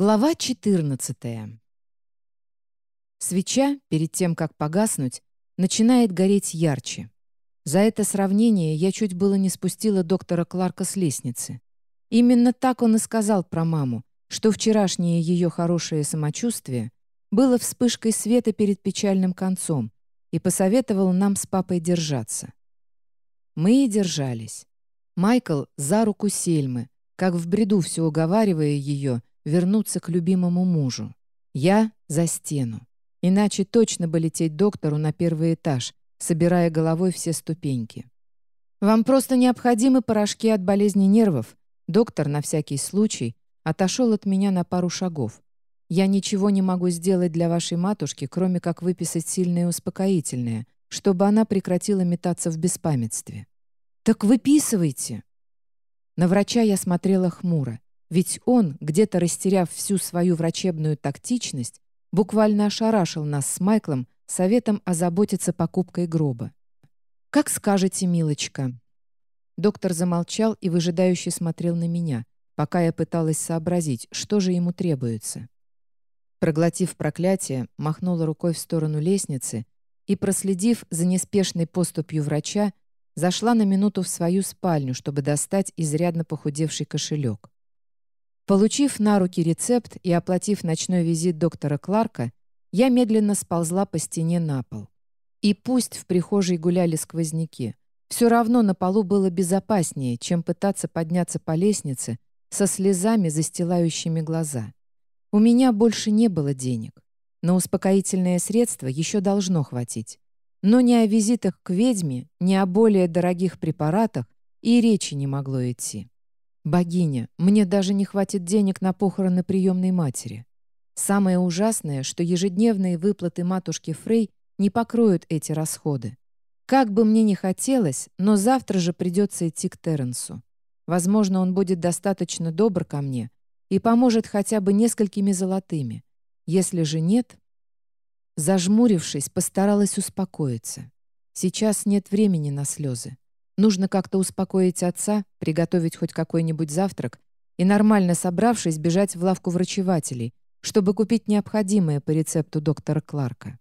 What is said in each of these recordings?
Глава 14. Свеча, перед тем, как погаснуть, начинает гореть ярче. За это сравнение я чуть было не спустила доктора Кларка с лестницы. Именно так он и сказал про маму, что вчерашнее ее хорошее самочувствие было вспышкой света перед печальным концом и посоветовал нам с папой держаться. Мы и держались. Майкл за руку Сельмы, как в бреду все уговаривая ее, вернуться к любимому мужу. Я за стену. Иначе точно бы лететь доктору на первый этаж, собирая головой все ступеньки. «Вам просто необходимы порошки от болезни нервов», доктор на всякий случай отошел от меня на пару шагов. «Я ничего не могу сделать для вашей матушки, кроме как выписать сильное успокоительное, чтобы она прекратила метаться в беспамятстве». «Так выписывайте!» На врача я смотрела хмуро. Ведь он, где-то растеряв всю свою врачебную тактичность, буквально ошарашил нас с Майклом советом озаботиться покупкой гроба. «Как скажете, милочка». Доктор замолчал и выжидающе смотрел на меня, пока я пыталась сообразить, что же ему требуется. Проглотив проклятие, махнула рукой в сторону лестницы и, проследив за неспешной поступью врача, зашла на минуту в свою спальню, чтобы достать изрядно похудевший кошелек. Получив на руки рецепт и оплатив ночной визит доктора Кларка, я медленно сползла по стене на пол. И пусть в прихожей гуляли сквозняки, все равно на полу было безопаснее, чем пытаться подняться по лестнице со слезами, застилающими глаза. У меня больше не было денег. На успокоительное средство еще должно хватить. Но ни о визитах к ведьме, ни о более дорогих препаратах и речи не могло идти. Богиня, мне даже не хватит денег на похороны приемной матери. Самое ужасное, что ежедневные выплаты матушки Фрей не покроют эти расходы. Как бы мне ни хотелось, но завтра же придется идти к Терренсу. Возможно, он будет достаточно добр ко мне и поможет хотя бы несколькими золотыми. Если же нет... Зажмурившись, постаралась успокоиться. Сейчас нет времени на слезы. Нужно как-то успокоить отца, приготовить хоть какой-нибудь завтрак и, нормально собравшись, бежать в лавку врачевателей, чтобы купить необходимое по рецепту доктора Кларка.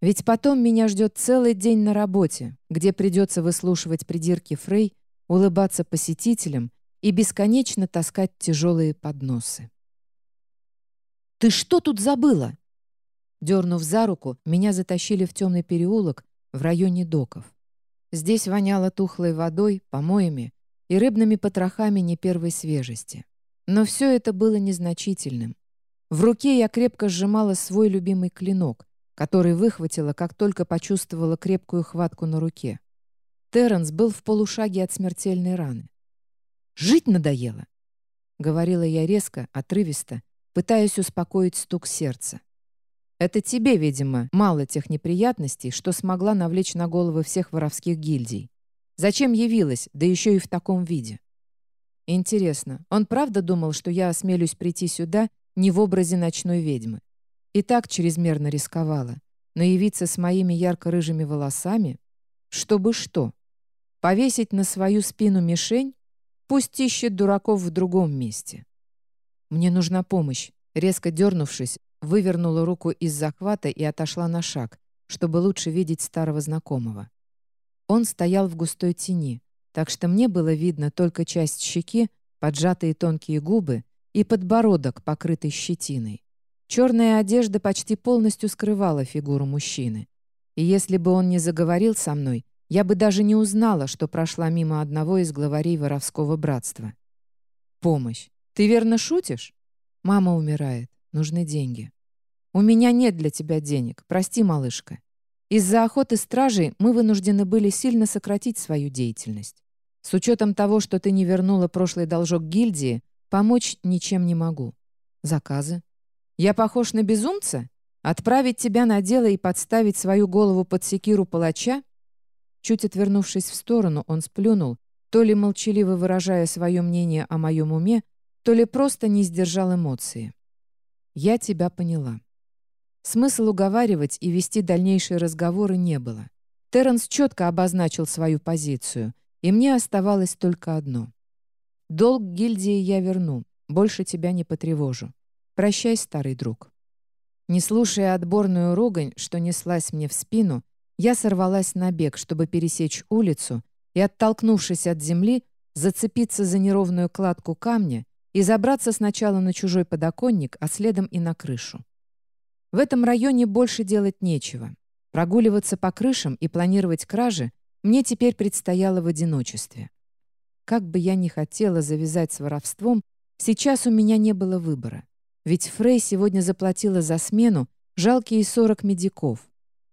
Ведь потом меня ждет целый день на работе, где придется выслушивать придирки Фрей, улыбаться посетителям и бесконечно таскать тяжелые подносы. «Ты что тут забыла?» Дернув за руку, меня затащили в темный переулок в районе доков. Здесь воняло тухлой водой, помоями и рыбными потрохами не первой свежести. Но все это было незначительным. В руке я крепко сжимала свой любимый клинок, который выхватила, как только почувствовала крепкую хватку на руке. Терренс был в полушаге от смертельной раны. «Жить надоело!» — говорила я резко, отрывисто, пытаясь успокоить стук сердца. Это тебе, видимо, мало тех неприятностей, что смогла навлечь на головы всех воровских гильдий. Зачем явилась, да еще и в таком виде? Интересно, он правда думал, что я осмелюсь прийти сюда не в образе ночной ведьмы? И так чрезмерно рисковала. Но явиться с моими ярко-рыжими волосами? Чтобы что? Повесить на свою спину мишень? Пусть ищет дураков в другом месте. Мне нужна помощь. Резко дернувшись, вывернула руку из захвата и отошла на шаг, чтобы лучше видеть старого знакомого. Он стоял в густой тени, так что мне было видно только часть щеки, поджатые тонкие губы и подбородок, покрытый щетиной. Черная одежда почти полностью скрывала фигуру мужчины. И если бы он не заговорил со мной, я бы даже не узнала, что прошла мимо одного из главарей воровского братства. «Помощь. Ты верно шутишь? Мама умирает. Нужны деньги. У меня нет для тебя денег. Прости, малышка. Из-за охоты стражей мы вынуждены были сильно сократить свою деятельность. С учетом того, что ты не вернула прошлый должок гильдии, помочь ничем не могу. Заказы. Я похож на безумца? Отправить тебя на дело и подставить свою голову под секиру палача? Чуть отвернувшись в сторону, он сплюнул, то ли молчаливо выражая свое мнение о моем уме, то ли просто не сдержал эмоции. Я тебя поняла. Смысл уговаривать и вести дальнейшие разговоры не было. Терренс четко обозначил свою позицию, и мне оставалось только одно. Долг гильдии я верну, больше тебя не потревожу. Прощай, старый друг. Не слушая отборную ругань, что неслась мне в спину, я сорвалась на бег, чтобы пересечь улицу и, оттолкнувшись от земли, зацепиться за неровную кладку камня и забраться сначала на чужой подоконник, а следом и на крышу. В этом районе больше делать нечего. Прогуливаться по крышам и планировать кражи мне теперь предстояло в одиночестве. Как бы я ни хотела завязать с воровством, сейчас у меня не было выбора. Ведь Фрей сегодня заплатила за смену жалкие 40 медиков.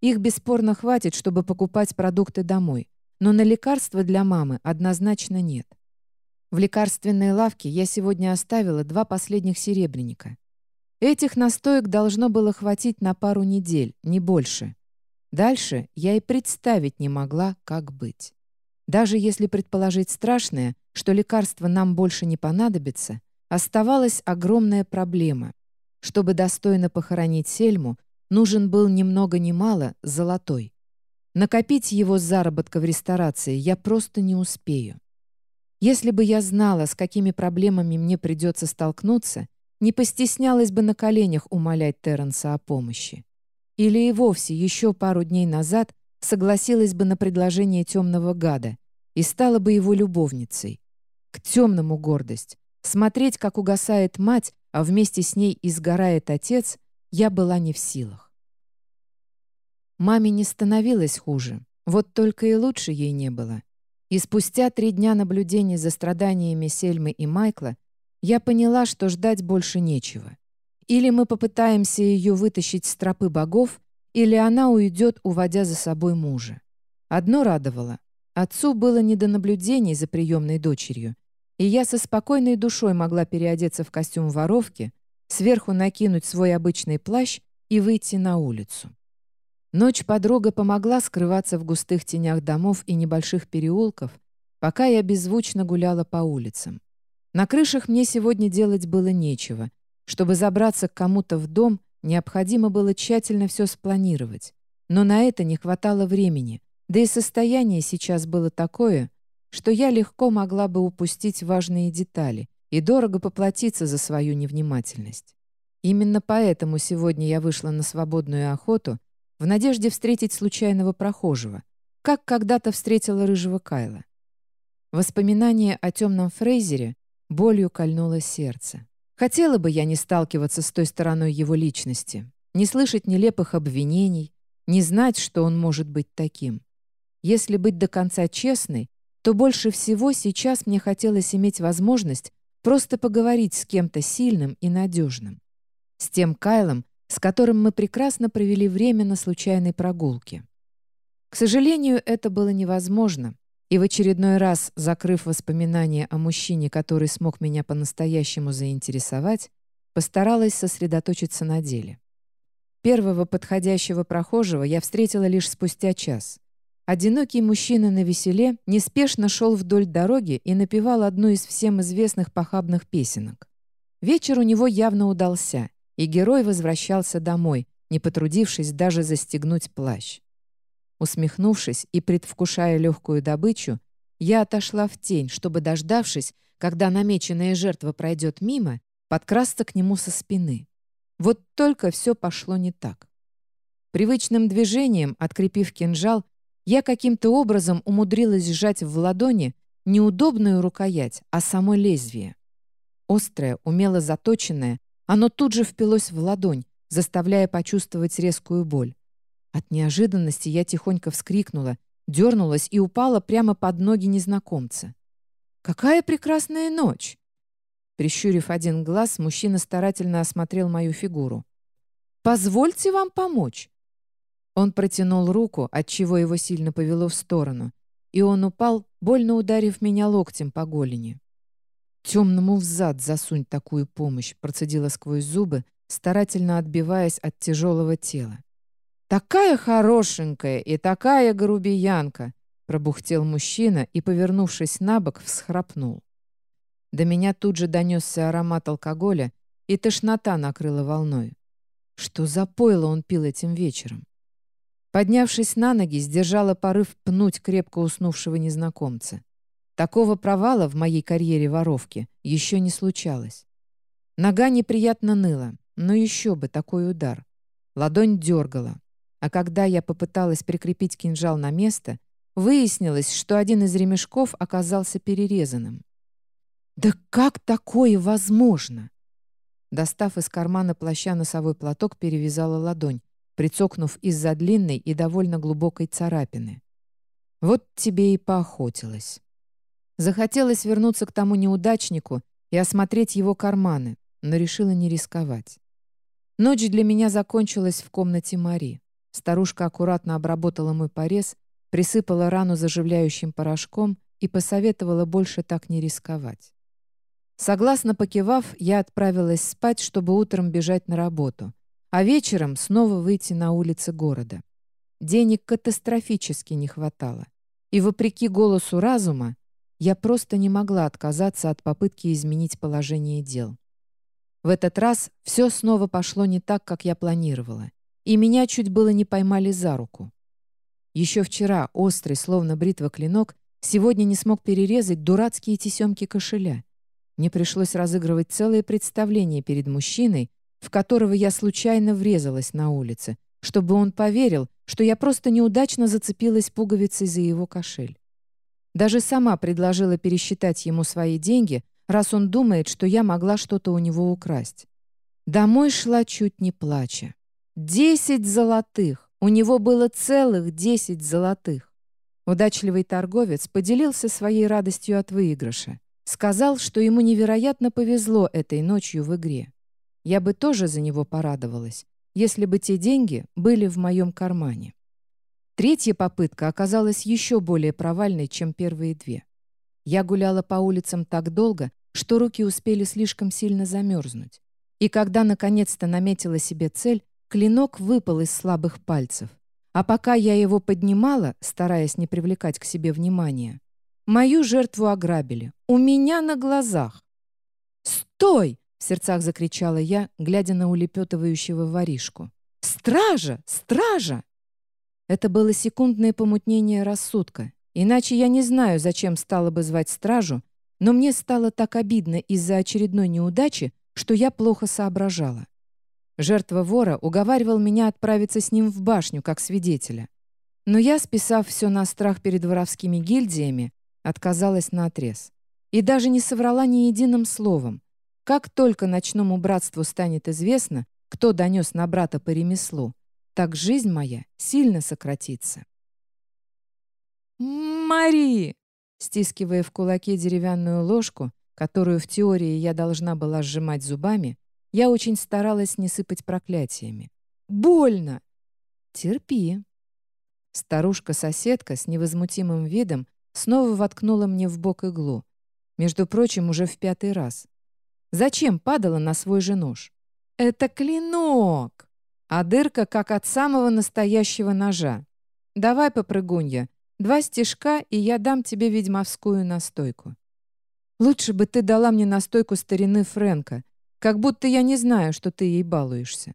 Их бесспорно хватит, чтобы покупать продукты домой. Но на лекарства для мамы однозначно нет. В лекарственной лавке я сегодня оставила два последних серебряника. Этих настоек должно было хватить на пару недель, не больше. Дальше я и представить не могла, как быть. Даже если предположить страшное, что лекарства нам больше не понадобится, оставалась огромная проблема. Чтобы достойно похоронить Сельму, нужен был ни много ни мало золотой. Накопить его заработка в ресторации я просто не успею. Если бы я знала, с какими проблемами мне придется столкнуться, не постеснялась бы на коленях умолять Терренса о помощи. Или и вовсе еще пару дней назад согласилась бы на предложение темного гада и стала бы его любовницей. К темному гордость. Смотреть, как угасает мать, а вместе с ней изгорает отец, я была не в силах. Маме не становилось хуже, вот только и лучше ей не было. И спустя три дня наблюдений за страданиями Сельмы и Майкла я поняла, что ждать больше нечего. Или мы попытаемся ее вытащить с тропы богов, или она уйдет, уводя за собой мужа. Одно радовало. Отцу было не до наблюдений за приемной дочерью, и я со спокойной душой могла переодеться в костюм воровки, сверху накинуть свой обычный плащ и выйти на улицу. Ночь подруга помогла скрываться в густых тенях домов и небольших переулков, пока я беззвучно гуляла по улицам. На крышах мне сегодня делать было нечего. Чтобы забраться к кому-то в дом, необходимо было тщательно все спланировать. Но на это не хватало времени, да и состояние сейчас было такое, что я легко могла бы упустить важные детали и дорого поплатиться за свою невнимательность. Именно поэтому сегодня я вышла на свободную охоту в надежде встретить случайного прохожего, как когда-то встретила рыжего Кайла. Воспоминание о темном Фрейзере Болью кольнуло сердце. Хотела бы я не сталкиваться с той стороной его личности, не слышать нелепых обвинений, не знать, что он может быть таким. Если быть до конца честной, то больше всего сейчас мне хотелось иметь возможность просто поговорить с кем-то сильным и надежным. С тем Кайлом, с которым мы прекрасно провели время на случайной прогулке. К сожалению, это было невозможно, и в очередной раз, закрыв воспоминания о мужчине, который смог меня по-настоящему заинтересовать, постаралась сосредоточиться на деле. Первого подходящего прохожего я встретила лишь спустя час. Одинокий мужчина на веселе неспешно шел вдоль дороги и напевал одну из всем известных похабных песенок. Вечер у него явно удался, и герой возвращался домой, не потрудившись даже застегнуть плащ. Усмехнувшись и предвкушая легкую добычу, я отошла в тень, чтобы, дождавшись, когда намеченная жертва пройдет мимо, подкрасться к нему со спины. Вот только все пошло не так. Привычным движением, открепив кинжал, я каким-то образом умудрилась сжать в ладони неудобную рукоять, а само лезвие. Острое, умело заточенное, оно тут же впилось в ладонь, заставляя почувствовать резкую боль. От неожиданности я тихонько вскрикнула, дернулась и упала прямо под ноги незнакомца. «Какая прекрасная ночь!» Прищурив один глаз, мужчина старательно осмотрел мою фигуру. «Позвольте вам помочь!» Он протянул руку, отчего его сильно повело в сторону, и он упал, больно ударив меня локтем по голени. «Темному взад засунь такую помощь», процедила сквозь зубы, старательно отбиваясь от тяжелого тела. «Такая хорошенькая и такая грубиянка!» пробухтел мужчина и, повернувшись на бок, всхрапнул. До меня тут же донесся аромат алкоголя, и тошнота накрыла волной. Что за пойло он пил этим вечером? Поднявшись на ноги, сдержала порыв пнуть крепко уснувшего незнакомца. Такого провала в моей карьере воровки еще не случалось. Нога неприятно ныла, но еще бы такой удар. Ладонь дергала. А когда я попыталась прикрепить кинжал на место, выяснилось, что один из ремешков оказался перерезанным. «Да как такое возможно?» Достав из кармана плаща носовой платок, перевязала ладонь, прицокнув из-за длинной и довольно глубокой царапины. Вот тебе и поохотилась. Захотелось вернуться к тому неудачнику и осмотреть его карманы, но решила не рисковать. Ночь для меня закончилась в комнате Мари. Старушка аккуратно обработала мой порез, присыпала рану заживляющим порошком и посоветовала больше так не рисковать. Согласно покивав, я отправилась спать, чтобы утром бежать на работу, а вечером снова выйти на улицы города. Денег катастрофически не хватало. И вопреки голосу разума, я просто не могла отказаться от попытки изменить положение дел. В этот раз все снова пошло не так, как я планировала, и меня чуть было не поймали за руку. Еще вчера острый, словно бритва клинок, сегодня не смог перерезать дурацкие тесемки кошеля. Мне пришлось разыгрывать целое представление перед мужчиной, в которого я случайно врезалась на улице, чтобы он поверил, что я просто неудачно зацепилась пуговицей за его кошель. Даже сама предложила пересчитать ему свои деньги, раз он думает, что я могла что-то у него украсть. Домой шла чуть не плача. Десять золотых! У него было целых десять золотых. Удачливый торговец поделился своей радостью от выигрыша. Сказал, что ему невероятно повезло этой ночью в игре. Я бы тоже за него порадовалась, если бы те деньги были в моем кармане. Третья попытка оказалась еще более провальной, чем первые две. Я гуляла по улицам так долго, что руки успели слишком сильно замерзнуть. И когда наконец-то наметила себе цель, клинок выпал из слабых пальцев. А пока я его поднимала, стараясь не привлекать к себе внимания, мою жертву ограбили. У меня на глазах. «Стой!» в сердцах закричала я, глядя на улепетывающего воришку. «Стража! Стража!» Это было секундное помутнение рассудка. Иначе я не знаю, зачем стала бы звать стражу, но мне стало так обидно из-за очередной неудачи, что я плохо соображала. Жертва вора уговаривал меня отправиться с ним в башню как свидетеля. Но я, списав все на страх перед воровскими гильдиями, отказалась наотрез. И даже не соврала ни единым словом, как только ночному братству станет известно, кто донес на брата по ремеслу, так жизнь моя сильно сократится. «Мари!» Стискивая в кулаке деревянную ложку, которую в теории я должна была сжимать зубами, я очень старалась не сыпать проклятиями. «Больно!» «Терпи!» Старушка-соседка с невозмутимым видом снова воткнула мне в бок иглу. Между прочим, уже в пятый раз. Зачем падала на свой же нож? Это клинок! А дырка как от самого настоящего ножа. Давай, попрыгунья, два стежка, и я дам тебе ведьмовскую настойку. Лучше бы ты дала мне настойку старины Фрэнка, как будто я не знаю, что ты ей балуешься.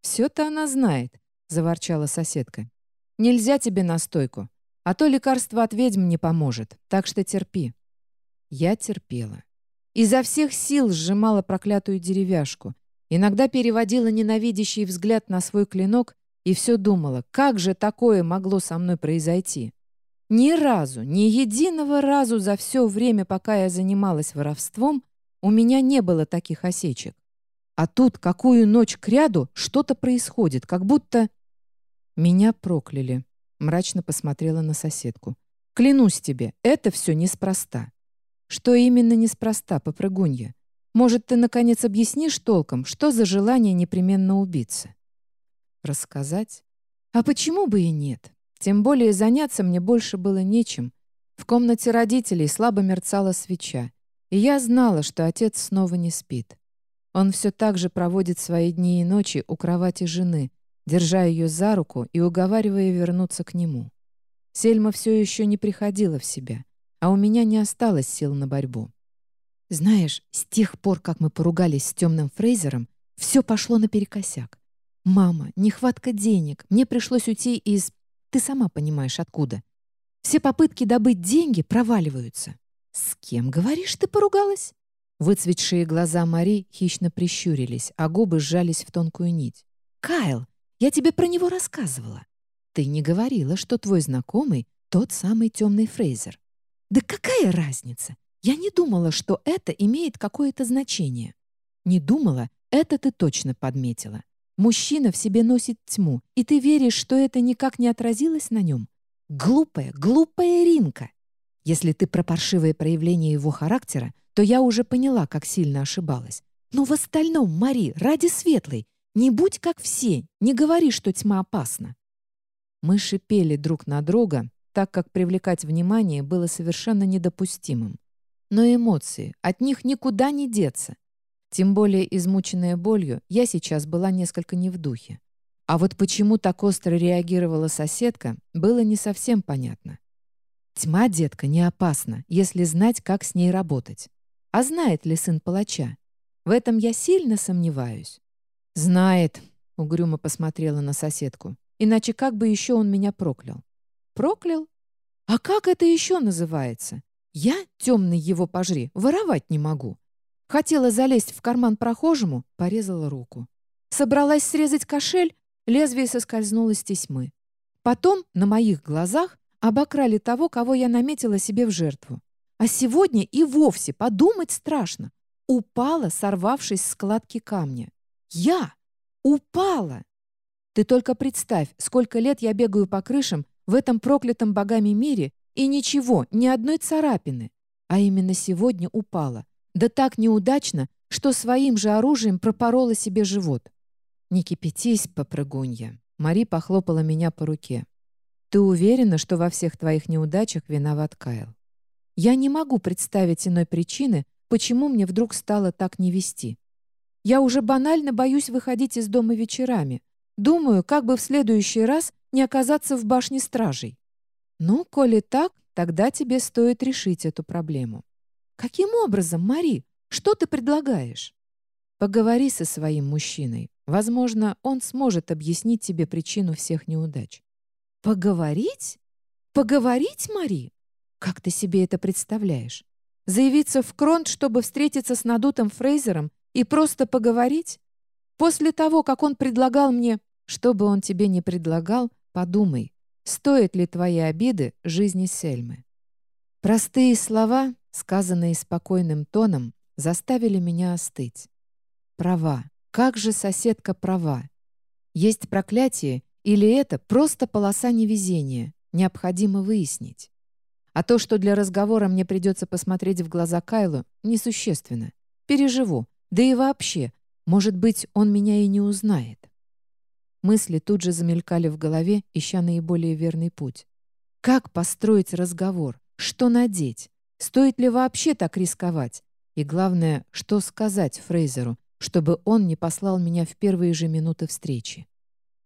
«Все-то она знает», — заворчала соседка. «Нельзя тебе настойку, а то лекарство от ведьм не поможет, так что терпи». Я терпела. Изо всех сил сжимала проклятую деревяшку. Иногда переводила ненавидящий взгляд на свой клинок и все думала, как же такое могло со мной произойти. Ни разу, ни единого разу за все время, пока я занималась воровством, у меня не было таких осечек. А тут какую ночь кряду что-то происходит, как будто... Меня прокляли. Мрачно посмотрела на соседку. Клянусь тебе, это все неспроста. Что именно неспроста, попрыгунья? Может, ты, наконец, объяснишь толком, что за желание непременно убиться? Рассказать? А почему бы и нет? Тем более заняться мне больше было нечем. В комнате родителей слабо мерцала свеча, и я знала, что отец снова не спит. Он все так же проводит свои дни и ночи у кровати жены, держа ее за руку и уговаривая вернуться к нему. Сельма все еще не приходила в себя — а у меня не осталось сил на борьбу. Знаешь, с тех пор, как мы поругались с темным Фрейзером, все пошло наперекосяк. Мама, нехватка денег, мне пришлось уйти из... Ты сама понимаешь, откуда. Все попытки добыть деньги проваливаются. С кем, говоришь, ты поругалась? Выцветшие глаза Мари хищно прищурились, а губы сжались в тонкую нить. «Кайл, я тебе про него рассказывала. Ты не говорила, что твой знакомый — тот самый темный Фрейзер. Да какая разница? Я не думала, что это имеет какое-то значение. Не думала, это ты точно подметила. Мужчина в себе носит тьму, и ты веришь, что это никак не отразилось на нем? Глупая, глупая Ринка! Если ты про паршивое проявление его характера, то я уже поняла, как сильно ошибалась. Но в остальном, Мари, ради светлой, не будь как все, не говори, что тьма опасна. Мы шипели друг на друга, так как привлекать внимание было совершенно недопустимым. Но эмоции, от них никуда не деться. Тем более измученная болью, я сейчас была несколько не в духе. А вот почему так остро реагировала соседка, было не совсем понятно. Тьма, детка, не опасна, если знать, как с ней работать. А знает ли сын палача? В этом я сильно сомневаюсь. «Знает», — угрюмо посмотрела на соседку. «Иначе как бы еще он меня проклял?» «Проклял? А как это еще называется? Я, темный его пожри, воровать не могу. Хотела залезть в карман прохожему, порезала руку. Собралась срезать кошель, лезвие соскользнуло с тесьмы. Потом, на моих глазах, обокрали того, кого я наметила себе в жертву. А сегодня и вовсе подумать страшно. Упала, сорвавшись с складки камня. Я! Упала! Ты только представь, сколько лет я бегаю по крышам в этом проклятом богами мире, и ничего, ни одной царапины. А именно сегодня упала. Да так неудачно, что своим же оружием пропорола себе живот. «Не кипятись, попрыгунья!» Мари похлопала меня по руке. «Ты уверена, что во всех твоих неудачах виноват Кайл? Я не могу представить иной причины, почему мне вдруг стало так не вести. Я уже банально боюсь выходить из дома вечерами. Думаю, как бы в следующий раз не оказаться в башне стражей. Ну, коли так, тогда тебе стоит решить эту проблему. «Каким образом, Мари? Что ты предлагаешь?» «Поговори со своим мужчиной. Возможно, он сможет объяснить тебе причину всех неудач». «Поговорить? Поговорить, Мари? Как ты себе это представляешь? Заявиться в Кронт, чтобы встретиться с надутым Фрейзером и просто поговорить? После того, как он предлагал мне, что бы он тебе не предлагал, подумай, стоит ли твои обиды жизни Сельмы. Простые слова сказанные спокойным тоном, заставили меня остыть. Права. Как же соседка права? Есть проклятие или это просто полоса невезения? Необходимо выяснить. А то, что для разговора мне придется посмотреть в глаза Кайлу, несущественно. Переживу. Да и вообще, может быть, он меня и не узнает. Мысли тут же замелькали в голове, ища наиболее верный путь. Как построить разговор? Что надеть? Стоит ли вообще так рисковать? И главное, что сказать Фрейзеру, чтобы он не послал меня в первые же минуты встречи?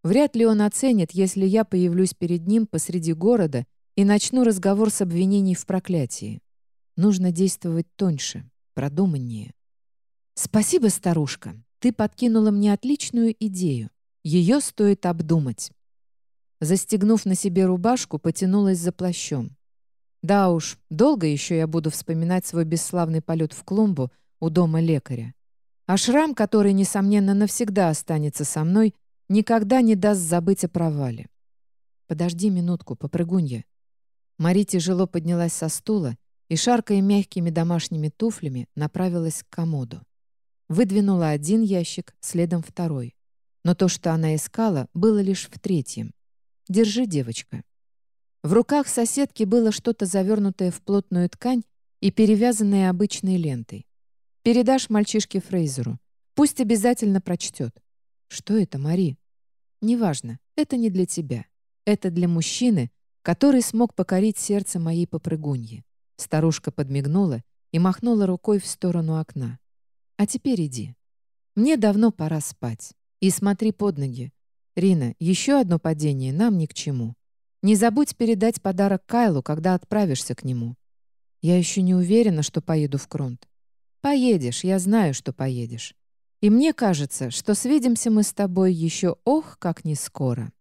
Вряд ли он оценит, если я появлюсь перед ним посреди города и начну разговор с обвинений в проклятии. Нужно действовать тоньше, продуманнее. «Спасибо, старушка. Ты подкинула мне отличную идею. Ее стоит обдумать». Застегнув на себе рубашку, потянулась за плащом. Да уж, долго еще я буду вспоминать свой бесславный полет в клумбу у дома лекаря. А шрам, который, несомненно, навсегда останется со мной, никогда не даст забыть о провале. Подожди минутку, попрыгунья. Мари тяжело поднялась со стула и, шаркая мягкими домашними туфлями, направилась к комоду. Выдвинула один ящик, следом второй. Но то, что она искала, было лишь в третьем. «Держи, девочка». В руках соседки было что-то завернутое в плотную ткань и перевязанное обычной лентой. «Передашь мальчишке Фрейзеру. Пусть обязательно прочтет». «Что это, Мари?» «Неважно, это не для тебя. Это для мужчины, который смог покорить сердце моей попрыгуньи». Старушка подмигнула и махнула рукой в сторону окна. «А теперь иди. Мне давно пора спать. И смотри под ноги. Рина, еще одно падение нам ни к чему. Не забудь передать подарок Кайлу, когда отправишься к нему. Я еще не уверена, что поеду в Кронт. Поедешь, я знаю, что поедешь. И мне кажется, что свидимся мы с тобой еще ох, как не скоро.